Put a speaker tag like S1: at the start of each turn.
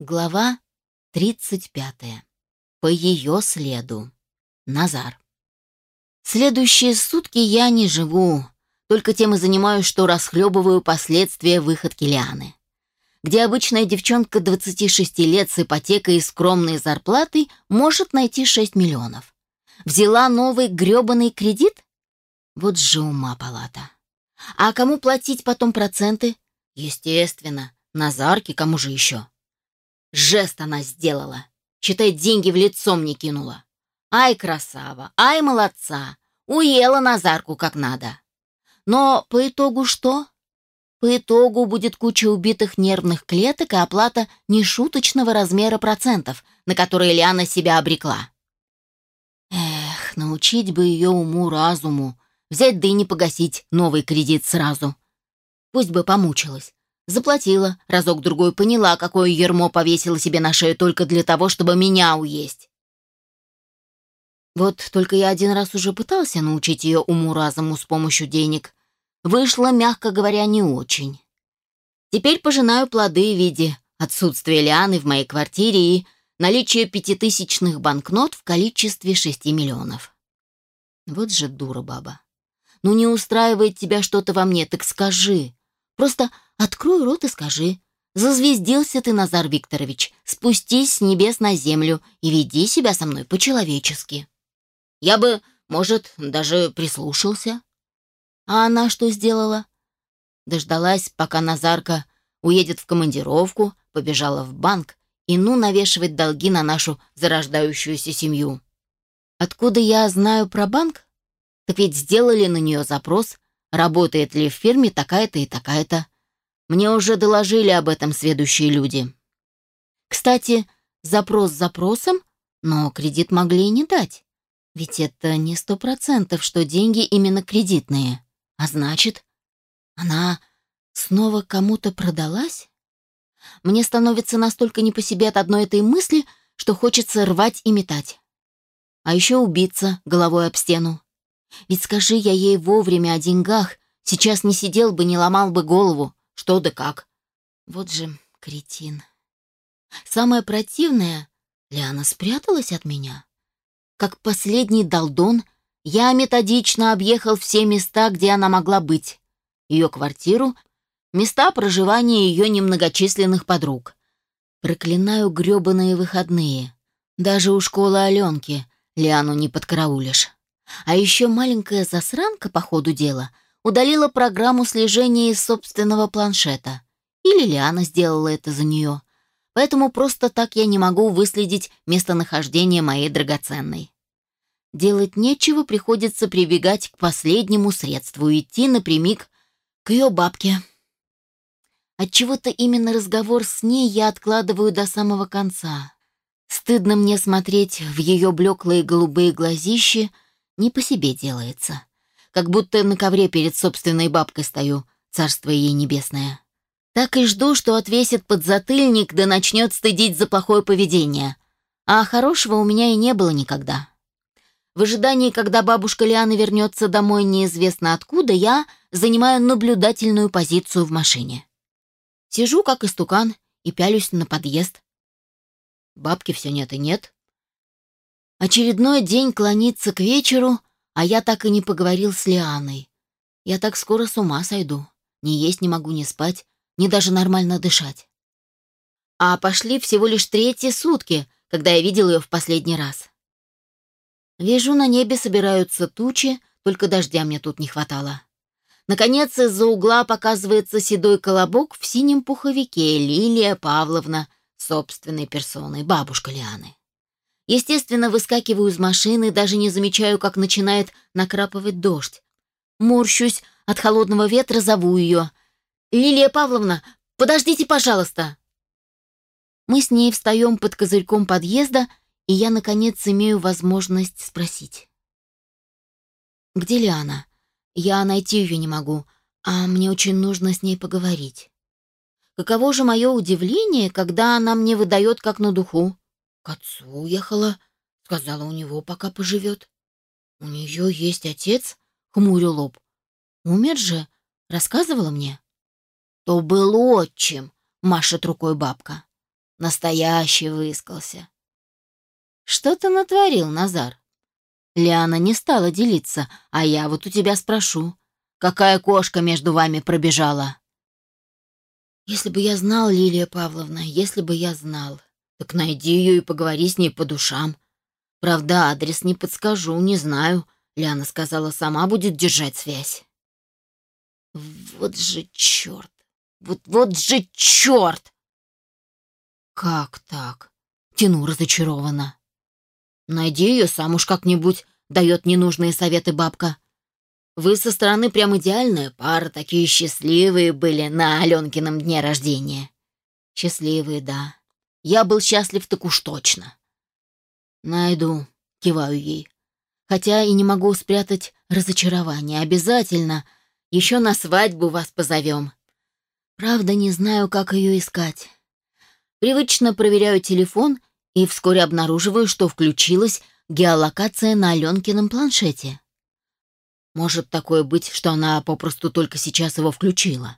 S1: Глава 35. По ее следу. Назар. Следующие сутки я не живу, только тем и занимаюсь, что расхлебываю последствия выходки Лианы. Где обычная девчонка 26 лет с ипотекой и скромной зарплатой может найти 6 миллионов. Взяла новый грёбаный кредит? Вот же ума палата. А кому платить потом проценты? Естественно, Назарке, кому же еще? Жест она сделала. Считай, деньги в лицо мне кинула. Ай, красава, ай, молодца. Уела Назарку как надо. Но по итогу что? По итогу будет куча убитых нервных клеток и оплата нешуточного размера процентов, на которые Лиана себя обрекла. Эх, научить бы ее уму-разуму, взять да и не погасить новый кредит сразу. Пусть бы помучилась. Заплатила, разок-другой поняла, какое ермо повесила себе на шею только для того, чтобы меня уесть. Вот только я один раз уже пытался научить ее уму-разуму с помощью денег. Вышло, мягко говоря, не очень. Теперь пожинаю плоды в виде отсутствия лианы в моей квартире и наличия пятитысячных банкнот в количестве шести миллионов. Вот же дура баба. Ну не устраивает тебя что-то во мне, так скажи. Просто открой рот и скажи. Зазвездился ты, Назар Викторович. Спустись с небес на землю и веди себя со мной по-человечески. Я бы, может, даже прислушался. А она что сделала? Дождалась, пока Назарка уедет в командировку, побежала в банк и ну навешивать долги на нашу зарождающуюся семью. Откуда я знаю про банк? Так ведь сделали на нее запрос, работает ли в фирме такая-то и такая-то. Мне уже доложили об этом следующие люди. Кстати, запрос запросом, но кредит могли и не дать. Ведь это не сто процентов, что деньги именно кредитные. А значит, она снова кому-то продалась? Мне становится настолько не по себе от одной этой мысли, что хочется рвать и метать. А еще убиться головой об стену. Ведь скажи я ей вовремя о деньгах, сейчас не сидел бы, не ломал бы голову. Что да как. Вот же кретин. Самое противное, Лиана спряталась от меня. Как последний долдон, я методично объехал все места, где она могла быть. Ее квартиру, места проживания ее немногочисленных подруг. Проклинаю грёбаные выходные. Даже у школы Аленки Лиану не подкараулишь. А еще маленькая засранка по ходу дела удалила программу слежения из собственного планшета. Или Лиана сделала это за нее. Поэтому просто так я не могу выследить местонахождение моей драгоценной. Делать нечего, приходится прибегать к последнему средству, идти напрямик к ее бабке. Отчего-то именно разговор с ней я откладываю до самого конца. Стыдно мне смотреть в ее блеклые голубые глазищи, не по себе делается. Как будто на ковре перед собственной бабкой стою, царство ей небесное. Так и жду, что отвесит подзатыльник да начнет стыдить за плохое поведение. А хорошего у меня и не было никогда. В ожидании, когда бабушка Лиана вернется домой неизвестно откуда, я занимаю наблюдательную позицию в машине. Сижу, как истукан, и пялюсь на подъезд. Бабки все нет и нет. Очередной день клонится к вечеру, а я так и не поговорил с Лианой. Я так скоро с ума сойду. Ни есть не могу, ни спать, ни даже нормально дышать. А пошли всего лишь третьи сутки, когда я видел ее в последний раз. Вижу, на небе собираются тучи, только дождя мне тут не хватало. Наконец, из-за угла показывается седой колобок в синем пуховике Лилия Павловна, собственной персоной, бабушка Лианы. Естественно, выскакиваю из машины, даже не замечаю, как начинает накрапывать дождь. Морщусь от холодного ветра, зову ее. «Лилия Павловна, подождите, пожалуйста!» Мы с ней встаем под козырьком подъезда, и я, наконец, имею возможность спросить. «Где Лиана? Я найти ее не могу, а мне очень нужно с ней поговорить». Каково же мое удивление, когда она мне выдает как на духу. К отцу уехала, сказала, у него пока поживет. У нее есть отец, хмурю лоб. Умер же, рассказывала мне. То был отчим, машет рукой бабка. Настоящий выискался. Что ты натворил, Назар? Лиана не стала делиться, а я вот у тебя спрошу. Какая кошка между вами пробежала? Если бы я знал, Лилия Павловна, если бы я знал. Так найди ее и поговори с ней по душам. Правда, адрес не подскажу, не знаю. Ляна сказала, сама будет держать связь. Вот же черт! Вот, вот же черт! Как так? Тяну разочарованно. Найди ее сам уж как-нибудь, дает ненужные советы бабка. Вы со стороны прям идеальная пара, такие счастливые были на Аленкином дне рождения. Счастливые, да. Я был счастлив так уж точно. Найду, киваю ей. Хотя и не могу спрятать разочарование. Обязательно. Еще на свадьбу вас позовем. Правда, не знаю, как ее искать. Привычно проверяю телефон и вскоре обнаруживаю, что включилась геолокация на Аленкином планшете. Может такое быть, что она попросту только сейчас его включила.